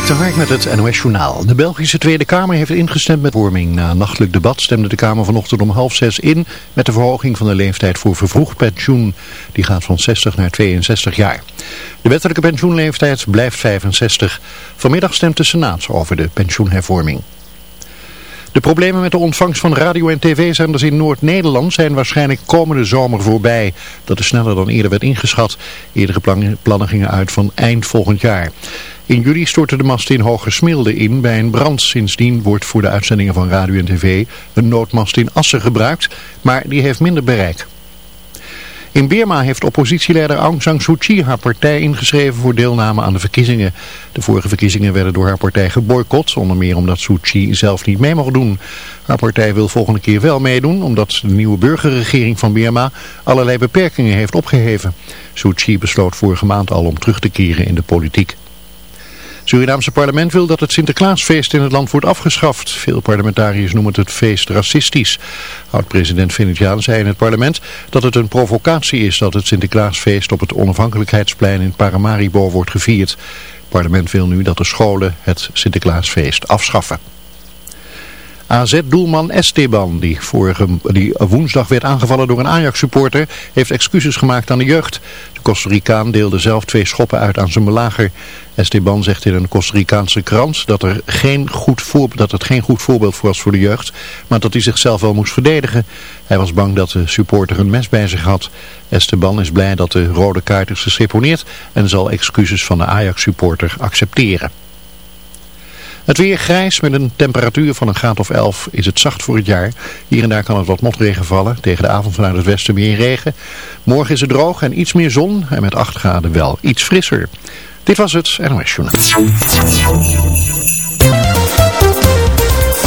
Dik Hark met het NOS Journaal. De Belgische Tweede Kamer heeft ingestemd met vorming. Na een nachtelijk debat stemde de Kamer vanochtend om half zes in met de verhoging van de leeftijd voor vervroegd pensioen. Die gaat van 60 naar 62 jaar. De wettelijke pensioenleeftijd blijft 65. Vanmiddag stemt de Senaat over de pensioenhervorming. De problemen met de ontvangst van radio- en tv-zenders in Noord-Nederland zijn waarschijnlijk komende zomer voorbij. Dat is sneller dan eerder werd ingeschat. Eerdere plannen gingen uit van eind volgend jaar. In juli stortte de mast in Hogesmilde in bij een brand. Sindsdien wordt voor de uitzendingen van radio en tv een noodmast in Assen gebruikt, maar die heeft minder bereik. In Birma heeft oppositieleider Aung San Suu Kyi haar partij ingeschreven voor deelname aan de verkiezingen. De vorige verkiezingen werden door haar partij geboycott, onder meer omdat Suu Kyi zelf niet mee mocht doen. Haar partij wil volgende keer wel meedoen, omdat de nieuwe burgerregering van Birma allerlei beperkingen heeft opgeheven. Suu Kyi besloot vorige maand al om terug te keren in de politiek. Surinaamse parlement wil dat het Sinterklaasfeest in het land wordt afgeschaft. Veel parlementariërs noemen het feest racistisch. Oud-president Venetiaan zei in het parlement dat het een provocatie is dat het Sinterklaasfeest op het onafhankelijkheidsplein in Paramaribo wordt gevierd. Het parlement wil nu dat de scholen het Sinterklaasfeest afschaffen. AZ-doelman Esteban, die, vorige, die woensdag werd aangevallen door een Ajax-supporter, heeft excuses gemaakt aan de jeugd. De Costa Ricaan deelde zelf twee schoppen uit aan zijn belager. Esteban zegt in een Costa Ricaanse krant dat, er geen goed voor, dat het geen goed voorbeeld was voor de jeugd, maar dat hij zichzelf wel moest verdedigen. Hij was bang dat de supporter een mes bij zich had. Esteban is blij dat de rode kaart is geseponeerd en zal excuses van de Ajax-supporter accepteren. Het weer grijs met een temperatuur van een graad of 11 is het zacht voor het jaar. Hier en daar kan het wat motregen vallen. Tegen de avond vanuit het westen meer regen. Morgen is het droog en iets meer zon en met 8 graden wel iets frisser. Dit was het NOS Journal.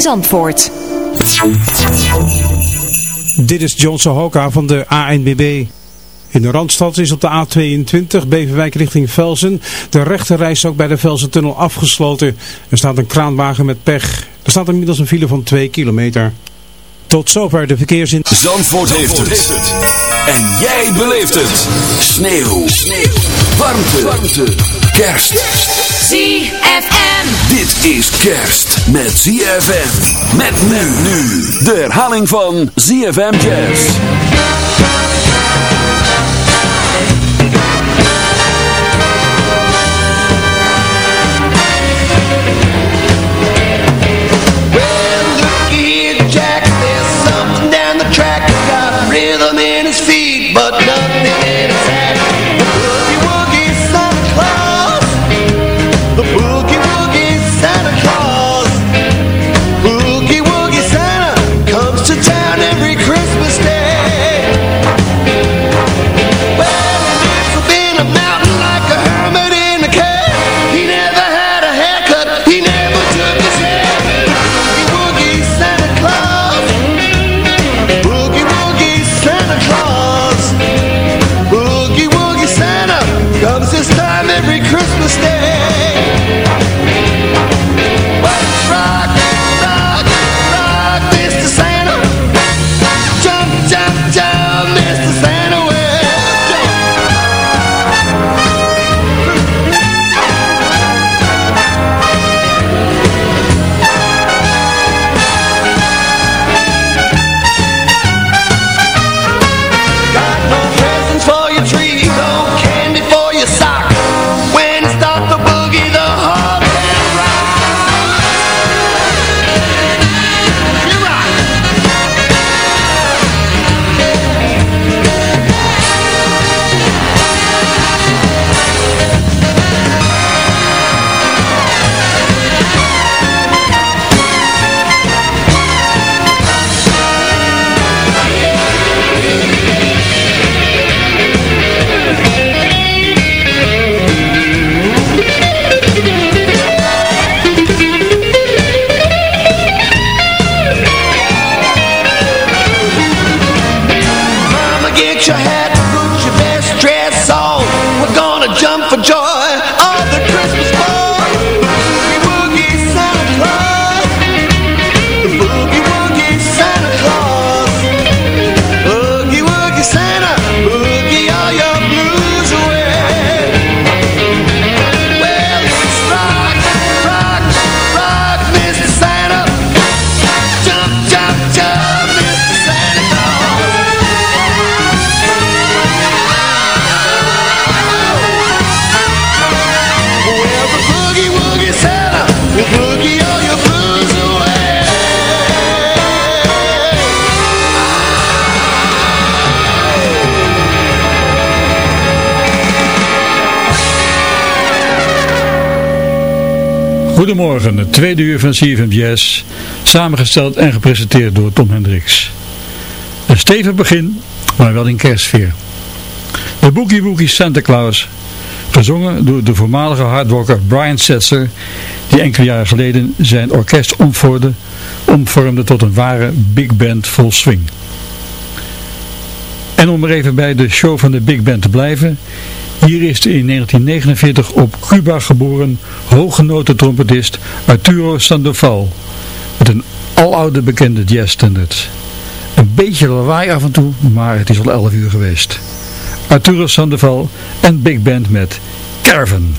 Zandvoort. Dit is John Sohoka van de ANBB. In de Randstad is op de A22 Beverwijk richting Velzen de rechterreis ook bij de Velzentunnel afgesloten. Er staat een kraanwagen met pech. Er staat inmiddels een file van 2 kilometer. Tot zover de verkeersin. Zandvoort, heeft, het. En jij beleeft het. Sneeuw. Sneeuw. Warmte. Warmte. Kerst. ZFM. Dit is kerst met ZFM. Met men nu. De herhaling van ZFM Jazz. I want to jump for joy. Goedemorgen, het tweede uur van CFM Jazz, samengesteld en gepresenteerd door Tom Hendricks. Een stevig begin, maar wel in kerstsfeer. De Boogie Woogie Santa Claus, gezongen door de voormalige hardrocker Brian Setzer, die enkele jaren geleden zijn orkest omvormde, omvormde tot een ware big band vol swing. En om er even bij de show van de big band te blijven, hier is de in 1949 op Cuba geboren hoognotentrompetist Arturo Sandoval. Met een aloude bekende jazzstandard. Een beetje lawaai af en toe, maar het is al 11 uur geweest. Arturo Sandoval en Big Band met Caravan.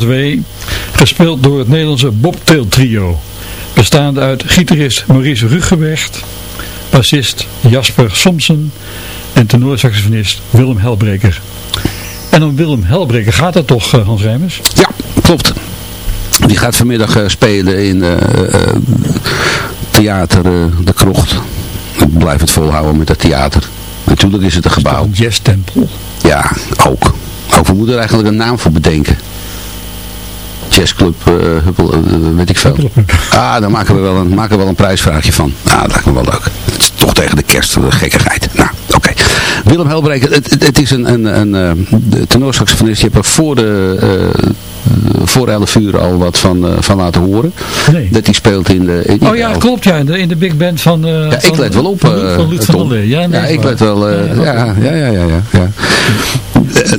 Broadway, gespeeld door het Nederlandse Bobtail Trio, bestaande uit gitarist Maurice Ruggewecht, bassist Jasper Somsen en tenorsaxofonist Willem Helbreker. En om Willem Helbreker gaat het toch, eh, Hans Rijmers? Ja, klopt. Die gaat vanmiddag eh, spelen in eh, Theater De Krocht. Ik blijf het volhouden met dat theater. Natuurlijk is het een gebouw. Een jazztempel. Ja, ook. Ook we moeten er eigenlijk een naam voor bedenken. Jazzclub, eh, Huppel, eh, weet ik veel. Ah, daar maken we wel een, maken we wel een prijsvraagje van. Ah, dat lijkt me wel leuk. Het is toch tegen de kerst, de gekkigheid. Nou. Willem Helbreker, het, het, het is een, een, een, eh, tenorsaxofonist. Je hebt er voor de... eh, voor 11 uur al wat van, eh, van laten horen. Nee. Dat hij speelt in de... in- Oh ja, klopt ja, in de, in de big band van... eh, Ja, ik let wel op. Van, eh, van Luc van Tom. der Lee. Ja, nee, ja, ik let wel. eh, Ja, ja, ja, ja, ja, ja, ja.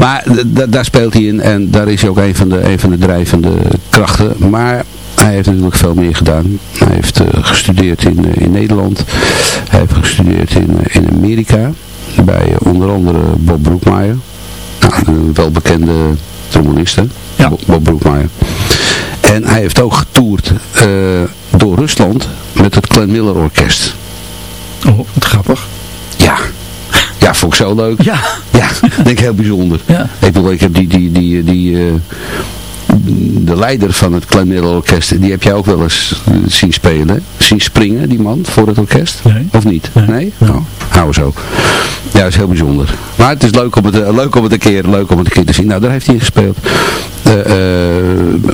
maar daar speelt hij in en daar is hij ook een van de, een van de drijvende krachten. Maar hij heeft natuurlijk veel meer gedaan. Hij heeft eh, gestudeerd in, eh, in Nederland. Hij heeft gestudeerd in, eh, in Amerika. bij onder andere Bob Broekmaier. Nou, een welbekende trombonist, hè? Ja. Bo- Bob Broekmaier. En hij heeft ook getoerd door Rusland met het Glenn Miller Orkest. Oh, wat grappig. Ja. Ja, vond ik zo leuk. Ja. Ja, denk ik heel bijzonder. Ja. Ik bedoel, ik heb die, die, die, die, de leider van het Orkest, die heb jij ook wel eens eh, zien spelen, zien springen, die man, voor het orkest? Nee. Of niet? Nee. Nee? Nee. Oh, hou zo. Ja, dat is heel bijzonder. Maar het is leuk om het, eh, leuk om het een keer, leuk om het een keer te zien. Nou, daar heeft hij in gespeeld. Eh,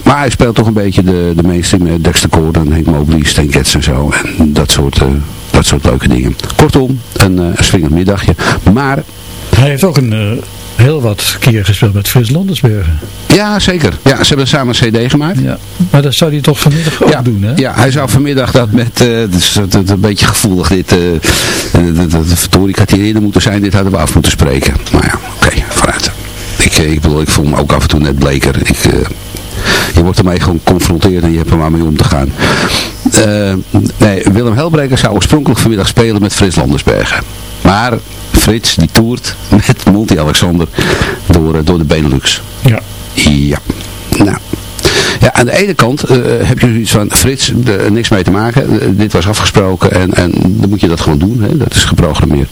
maar hij speelt toch een beetje de, de mainstream, Dexter Gordon, Henk Mobley, Stan Getz en zo. En dat soort, dat soort leuke dingen. Kortom, een, een swingend middagje. Maar Hij heeft ook een heel wat keer gespeeld met Frits Landersbergen. Ja, zeker. Ja, ze hebben samen een cd gemaakt. Ja. Maar dat zou hij toch vanmiddag ook ja, doen, hè? Ja, hij zou vanmiddag dat met, het is een beetje gevoelig dit, verdorie, ik had hier eerder moeten zijn, dit hadden we af moeten spreken. Maar ja, oké, vooruit. Ik, ik bedoel, ik voel me ook af en toe net bleker. Ik, je wordt ermee gewoon geconfronteerd en je hebt er maar mee om te gaan. Nee, Willem Helbreker zou oorspronkelijk vanmiddag spelen met Frits Landersbergen. Maar Frits, die toert met Monty Alexander door, eh, door de Benelux. Ja. Ja. Nou. Ja, aan de ene kant eh, heb je zoiets van, Frits, er niks mee te maken. Eh, dit was afgesproken en, en dan moet je dat gewoon doen. Hè? Dat is geprogrammeerd.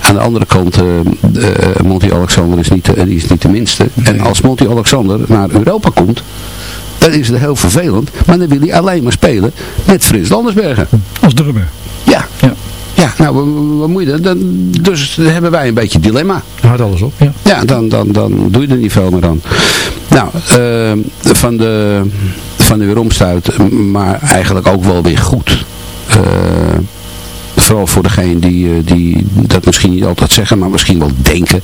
Aan de andere kant, eh eh, Monty Alexander is niet, de- is niet de minste. En als Monty Alexander naar Europa komt, dan is het heel vervelend. Maar dan wil hij alleen maar spelen met Frits Landersbergen. Als drummer. Ja. Ja. Ja, nou, wat- moet je dan? dan? Dus dan hebben wij een beetje dilemma. Houdt alles op, ja. Ja, dan, dan, dan doe je er niet veel meer aan. Nou, eh, van de, van de weeromstuit, maar eigenlijk ook wel weer goed. Eh, vooral voor degene die, eh, die dat misschien niet altijd zeggen, maar misschien wel denken.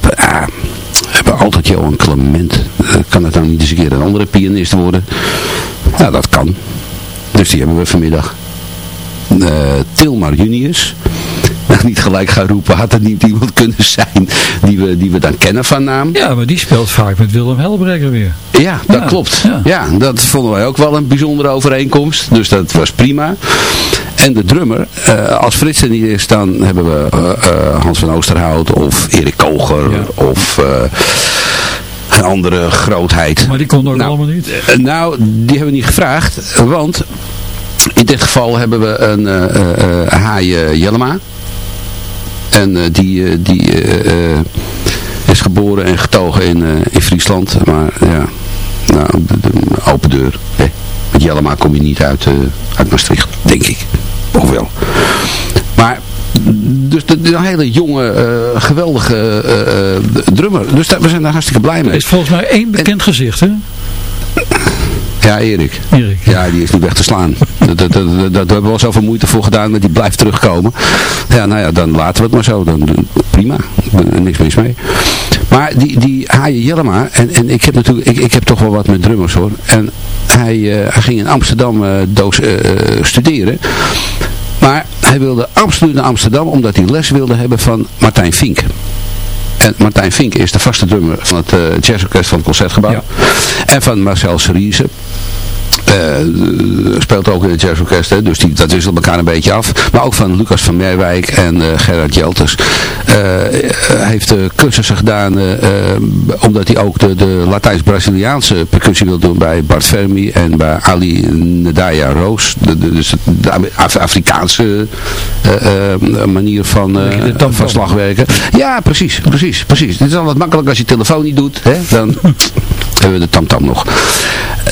Van, ah, we hebben altijd Johan Clement. Eh, kan het nou niet eens een keer een andere pianist worden? Nou, dat kan. Dus die hebben we vanmiddag. Eh, Tilmar Junius. Nou, niet gelijk gaan roepen, had er niet iemand kunnen zijn die we, die we dan kennen van naam? Ja, maar die speelt vaak met Willem Helbreker weer. Ja, dat Ja, klopt. ja. Ja. dat vonden wij ook wel een bijzondere overeenkomst. Dus dat was prima. En de drummer, eh, als Frits er niet is, dan hebben we eh, Hans van Oosterhout of Erik Koger Ja. of een andere grootheid. Maar die kon ook Nou, allemaal niet. Nou, die hebben we niet gevraagd, want in dit geval hebben we een eh eh, eh, Haaien Jellema. En eh, die, eh, die eh, eh, is geboren en getogen in, eh, in Friesland. Maar ja, nou, open deur. Hè. Met Jellema kom je niet uit, eh, uit Maastricht, denk ik. Of wel. Maar, dus de, de hele jonge, eh, geweldige eh, eh, drummer. Dus daar, we zijn daar hartstikke blij Er mee. is volgens mij één bekend gezicht, hè? Ja, Erik. Erik. Ja, die is niet weg te slaan. Dat, dat, dat, dat, daar hebben we al zoveel moeite voor gedaan, maar die blijft terugkomen. Ja, nou ja, dan laten we het maar zo. Dan, prima, Er- niks mis mee. Maar die, die Haaien Jellema, en, en ik heb natuurlijk, ik, ik heb toch wel wat met drummers hoor. En hij, eh, hij ging in Amsterdam eh, doos, eh, eh, studeren. Maar hij wilde absoluut naar Amsterdam, omdat hij les wilde hebben van Martijn Vink. En Martijn Vink is de vaste drummer van het eh, jazzorkest van het Concertgebouw. Ja. En van Marcel Cerise. Eh, speelt ook in het jazzorkest, hè, dus die, dat wisselt elkaar een beetje af. Maar ook van Lucas van Merwijk en eh, Gerard Jelters. Eh, heeft cursussen gedaan, eh, eh, omdat hij ook de, de Latijns-Braziliaanse percussie wil doen bij Bart Fermi en bij Ali Nedaya Roos. Dus de Af- Afrikaanse eh, eh, manier van, eh, van slagwerken. Ja, precies, precies, precies. Het is al wat makkelijk als je telefoon niet doet, hè, dan hebben we de tamtam nog.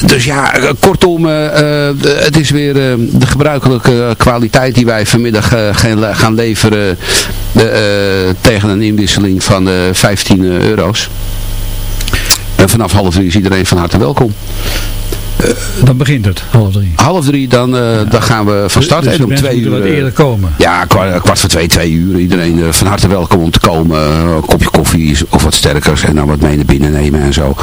Dus ja, eh, kortom, eh, eh, het is weer de gebruikelijke kwaliteit die wij vanmiddag gaan, leveren tegen een inwisseling van eh 15 euro's. En vanaf half drie is iedereen van harte welkom. Dan begint het, half drie. Half drie, dan, eh, dan gaan we van start. Dus en om twee uur... eh, eerder komen. Ja, kwart, kwart voor twee, twee uur. Iedereen eh, van harte welkom om te komen. Eh, Een kopje koffie of wat sterkers en dan wat mee naar binnen nemen en zo.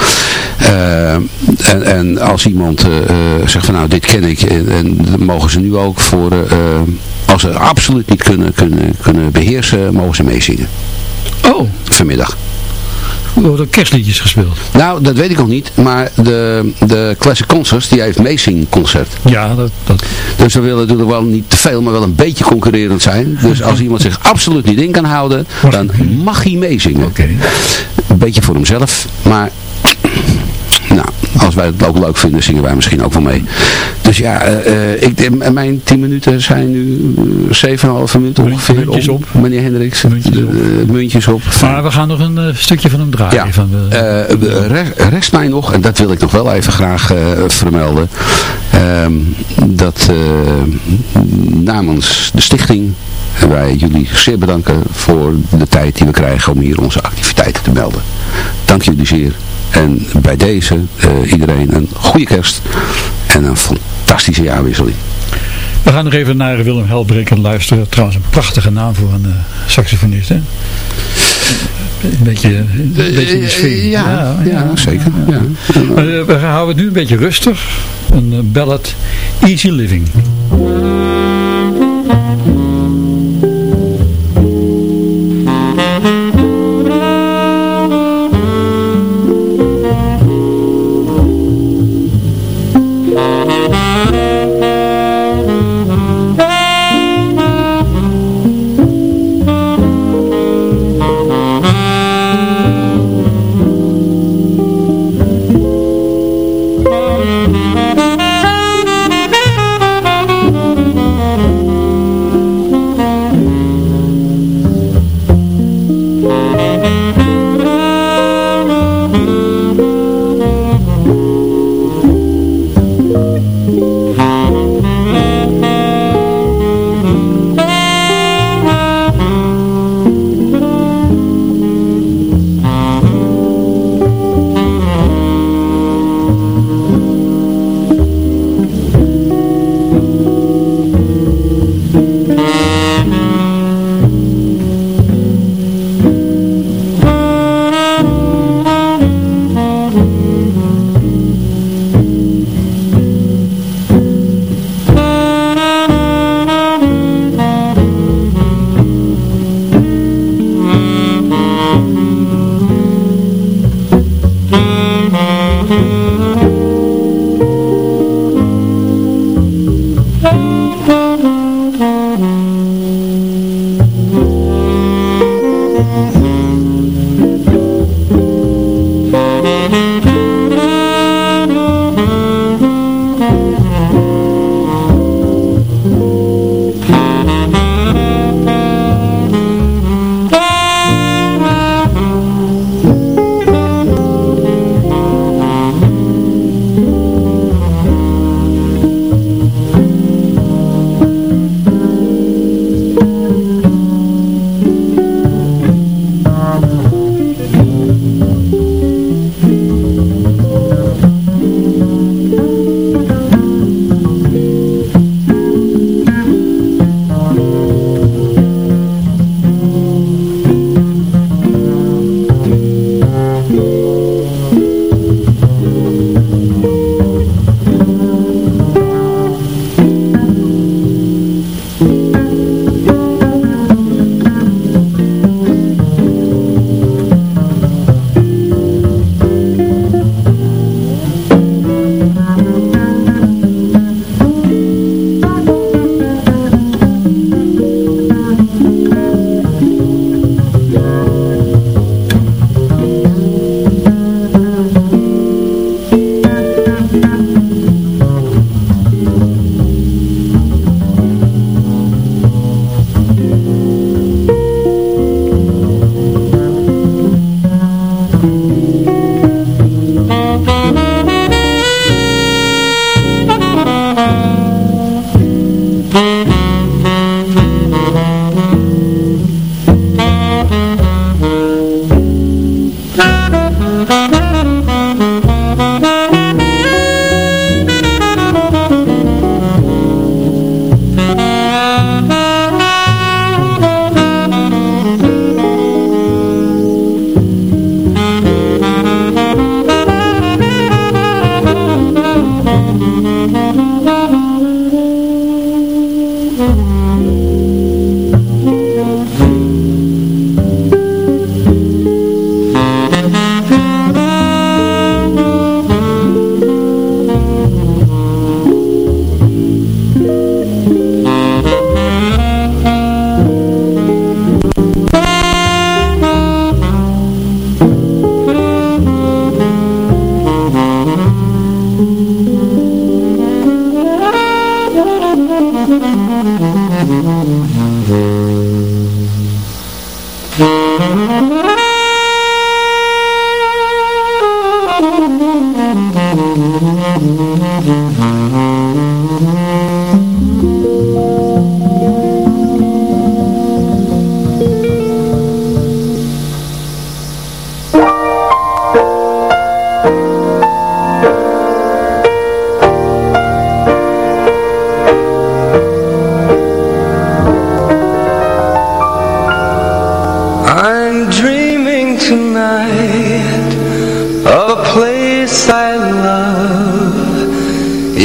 Eh, en, en als iemand eh, eh, zegt van nou dit ken ik en, en dan mogen ze nu ook voor... eh, eh, als ze absoluut niet kunnen, kunnen, kunnen beheersen, mogen ze meezingen. Oh, Vanmiddag. Worden kerstliedjes gespeeld. Nou, dat weet ik nog niet, maar de, de Classic Concerts, die heeft Meezing concert. Ja, dat... dat... Dus we willen natuurlijk wel niet te veel, maar wel een beetje concurrerend zijn. Dus als iemand zich absoluut niet in kan houden, dan mag hij meezingen. Oké. Een beetje voor hemzelf, maar nou, als wij het ook leuk vinden, zingen wij misschien ook wel mee. Dus ja, eh, eh, ik, mijn 10 minuten zijn nu eh, 7,5 minuten ongeveer. Muntjes op. Meneer Hendricks. Muntjes op. Eh, muntjes op. Maar we gaan nog een eh, stukje van hem draaien. Ja, Van, de- eh, de re- rest mij nog, en dat wil ik nog wel even graag eh, vermelden, ehm, dat eh, namens de stichting wij jullie zeer bedanken voor de tijd die we krijgen om hier onze activiteiten te melden. Dank jullie zeer. En bij deze eh, iedereen een goede kerst en een fantastische jaarwisseling. We gaan nog even naar Willem Helbreken luisteren. Trouwens, een prachtige naam voor een eh, saxofonist, hè? Een beetje, een beetje in de sfeer. Eh, ja, ja, zeker. Ja. Maar, eh, we houden het nu een beetje rustig. Een eh, ballad, Easy Living.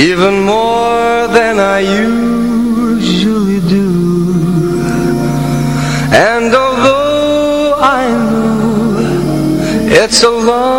Even more than I usually do. And although I know it's a long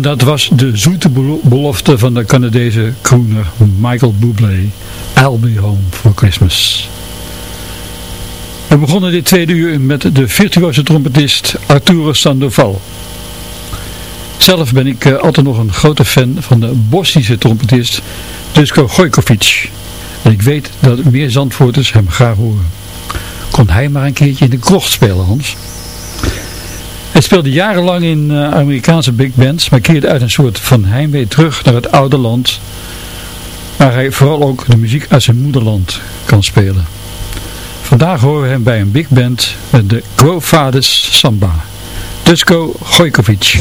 En dat was de zoete belo- belofte van de Canadese crooner Michael Bublé. I'll be home for Christmas. We begonnen dit tweede uur met de virtuoze trompetist Arturo Sandoval. Zelf ben ik eh, altijd nog een grote fan van de Bosnische trompetist Dusko Gojkovic. En ik weet dat meer Zandvoorters hem graag horen. Kon hij maar een keertje in de krocht spelen, Hans? Hij speelde jarenlang in eh, Amerikaanse big bands, maar keerde uit een soort van heimwee terug naar het oude land, waar hij vooral ook de muziek uit zijn moederland kan spelen. Vandaag horen we hem bij een big band met de Growfathers Samba. Dusko Gojkovic.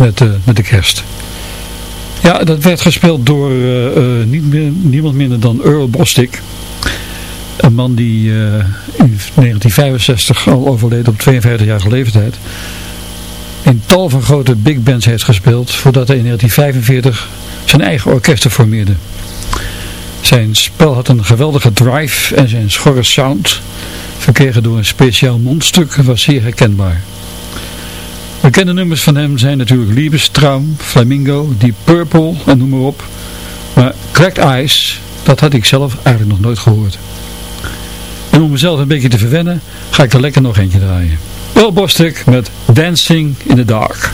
Met, uh, met de kerst. Ja, dat werd gespeeld door niet meer, niemand minder dan Earl Bostic. Een man die in 1965 al overleed op 52-jarige leeftijd. In tal van grote big bands heeft gespeeld voordat hij in 1945 zijn eigen orkesten formeerde. Zijn spel had een geweldige drive en zijn schorre sound, verkregen door een speciaal mondstuk, was zeer herkenbaar. Bekende nummers van hem zijn natuurlijk Liebestraum, Flamingo, Deep Purple en noem maar op. Maar Cracked Ice, dat had ik zelf eigenlijk nog nooit gehoord. En om mezelf een beetje te verwennen, ga ik er lekker nog eentje draaien. Wel Bostic met Dancing in the Dark.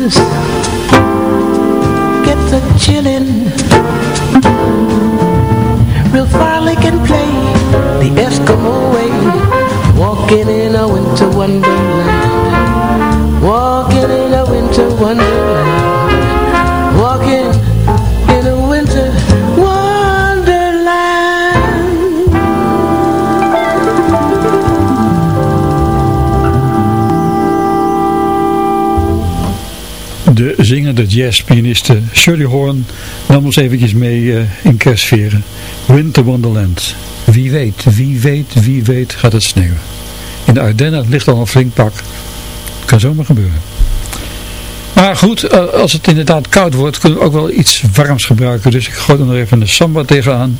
Nose gets a chillin', real Farley can play the Eskimo way, walking in a winter wonderland, De zingende jazzpianiste Shirley Horn nam ons eventjes mee eh, in kerstsferen. Winter Wonderland. Wie weet, wie weet, wie weet gaat het sneeuwen. In de Ardennen ligt al een flink pak. Kan zomaar gebeuren. Maar goed, eh, als het inderdaad koud wordt, kunnen we ook wel iets warms gebruiken. Dus ik gooi er nog even een samba tegenaan.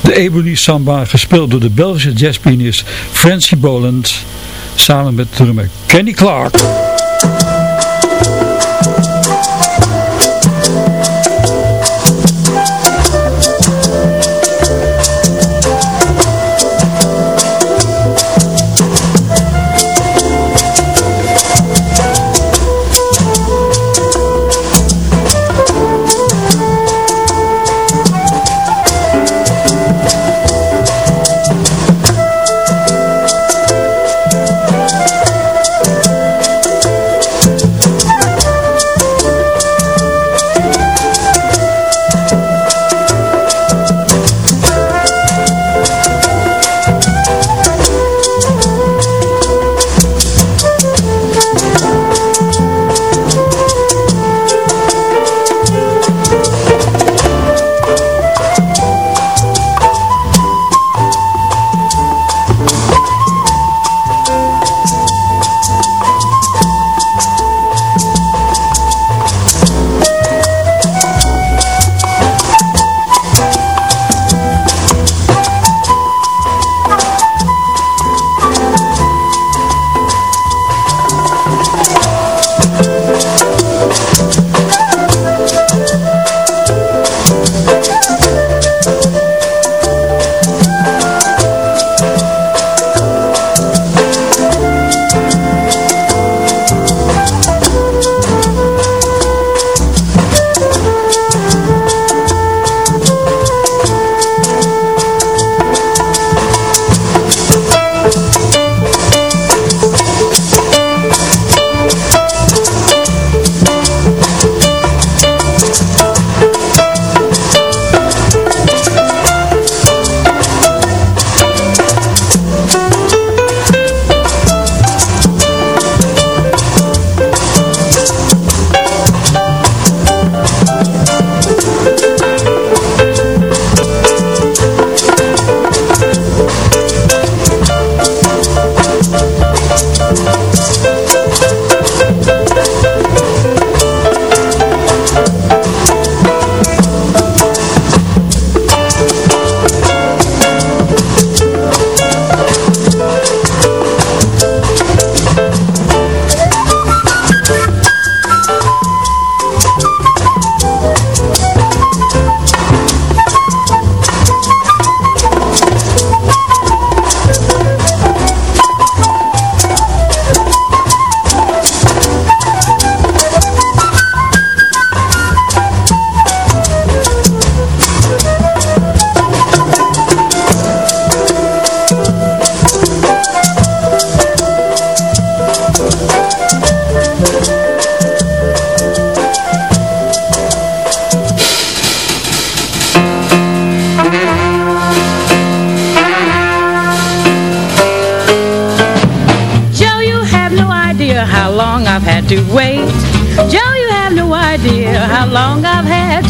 De Ebony Samba, gespeeld door de Belgische jazzpianist Francie Boland. Samen met drummer Kenny Clark.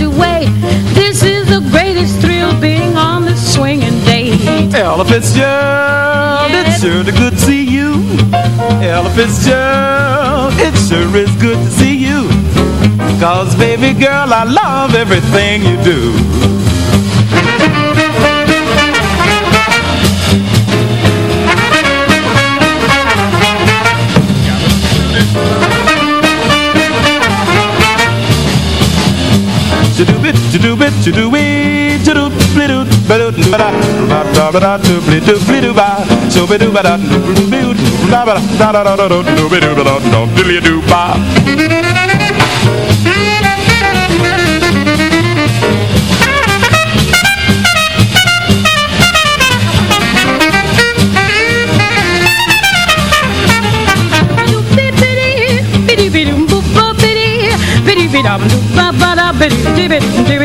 To wait. This is the greatest thrill being on the swinging date. Ella Fitzgerald, it's sure good to see you. Ella Fitzgerald, it sure is good to see you. Cause baby girl, I love everything you do. Bit, chadoo bit, badoo, ba da, ba da ba da, doo blidoo, blidoo ba, so ba da, blidoo, ba ba da, da da da da, doo bidoo ba da, doo ba. Da da da bee, da doo ba doo doo, doo la blidoo bee doo doo ba, sa ba da dee doo doo ba, la da da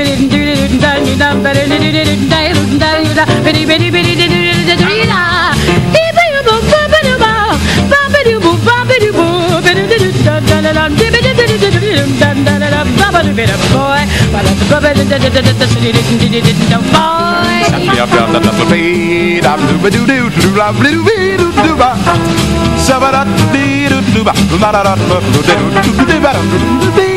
doo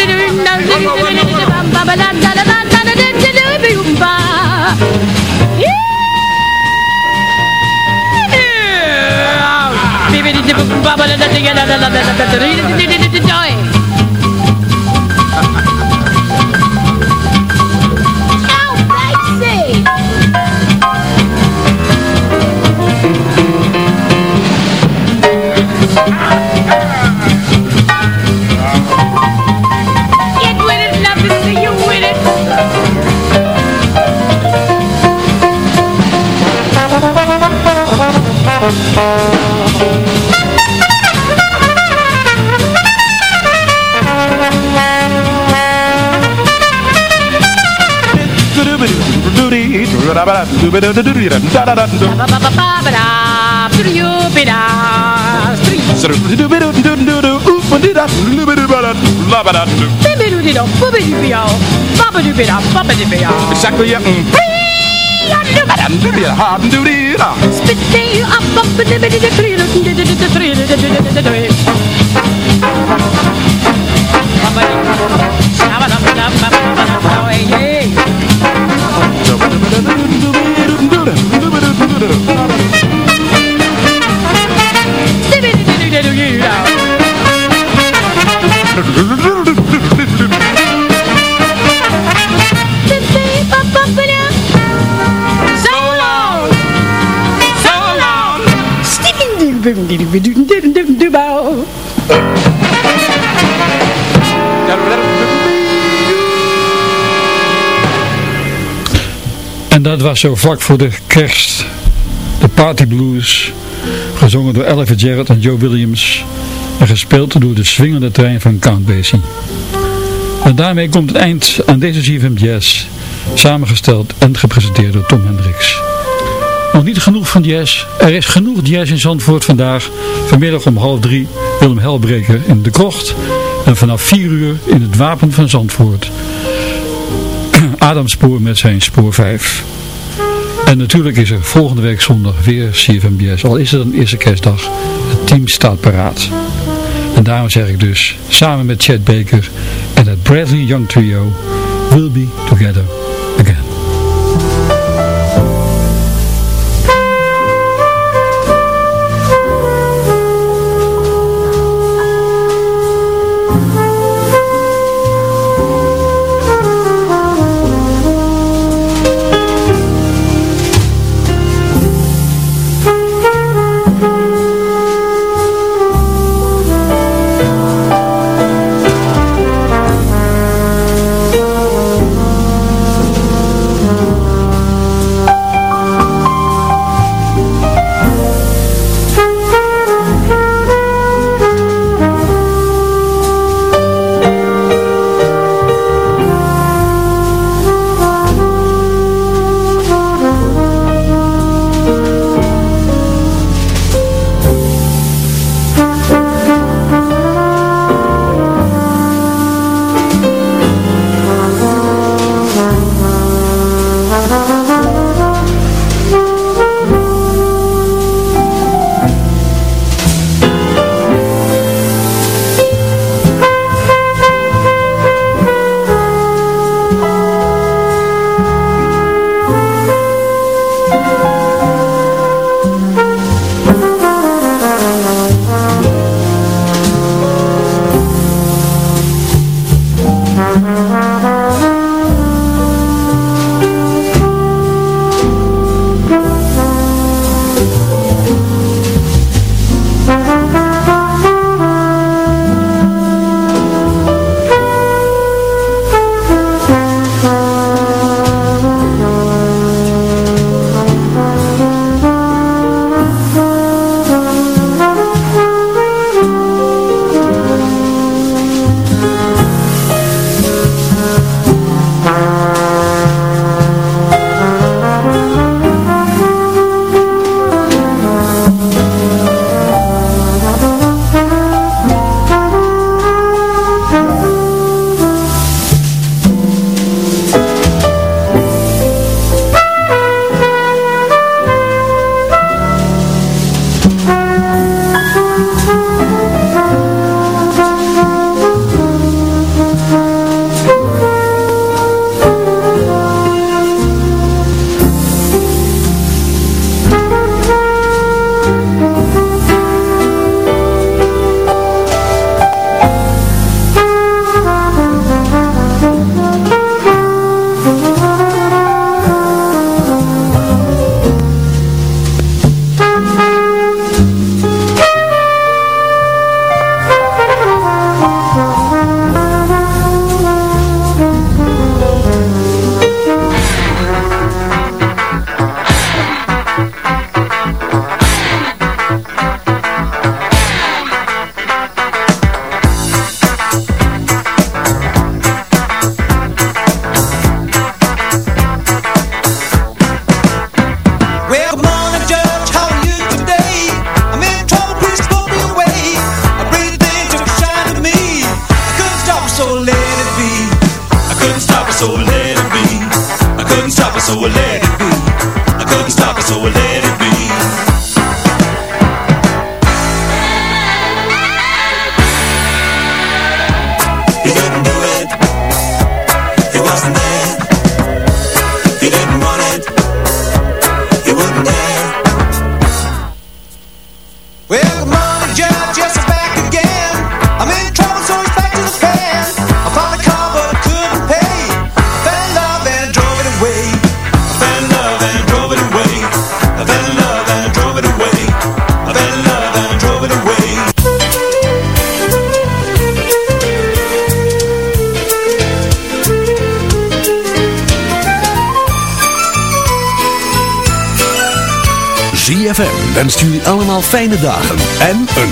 you with it. Exactly, yeah. up, En dat was zo vlak voor de kerst. De Party Blues. Gezongen door Ella Fitzgerald en Joe Williams. En gespeeld door de swingende trein van Count Basie. En daarmee komt het eind aan deze CFM Jazz. Samengesteld en gepresenteerd door Tom Hendricks. Nog niet genoeg van jazz. Er is genoeg jazz in Zandvoort vandaag. Vanmiddag om half drie Willem Helbreker in de krocht. En vanaf vier uur in het Wapen van Zandvoort. Adam Spoor met zijn Spoor 5. En natuurlijk is er volgende week zondag weer CFMBS. Al is het een eerste kerstdag. Het team staat paraat. En daarom zeg ik dus, samen met Chad Baker en het Bradley Young Trio, we'll be together again.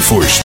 força.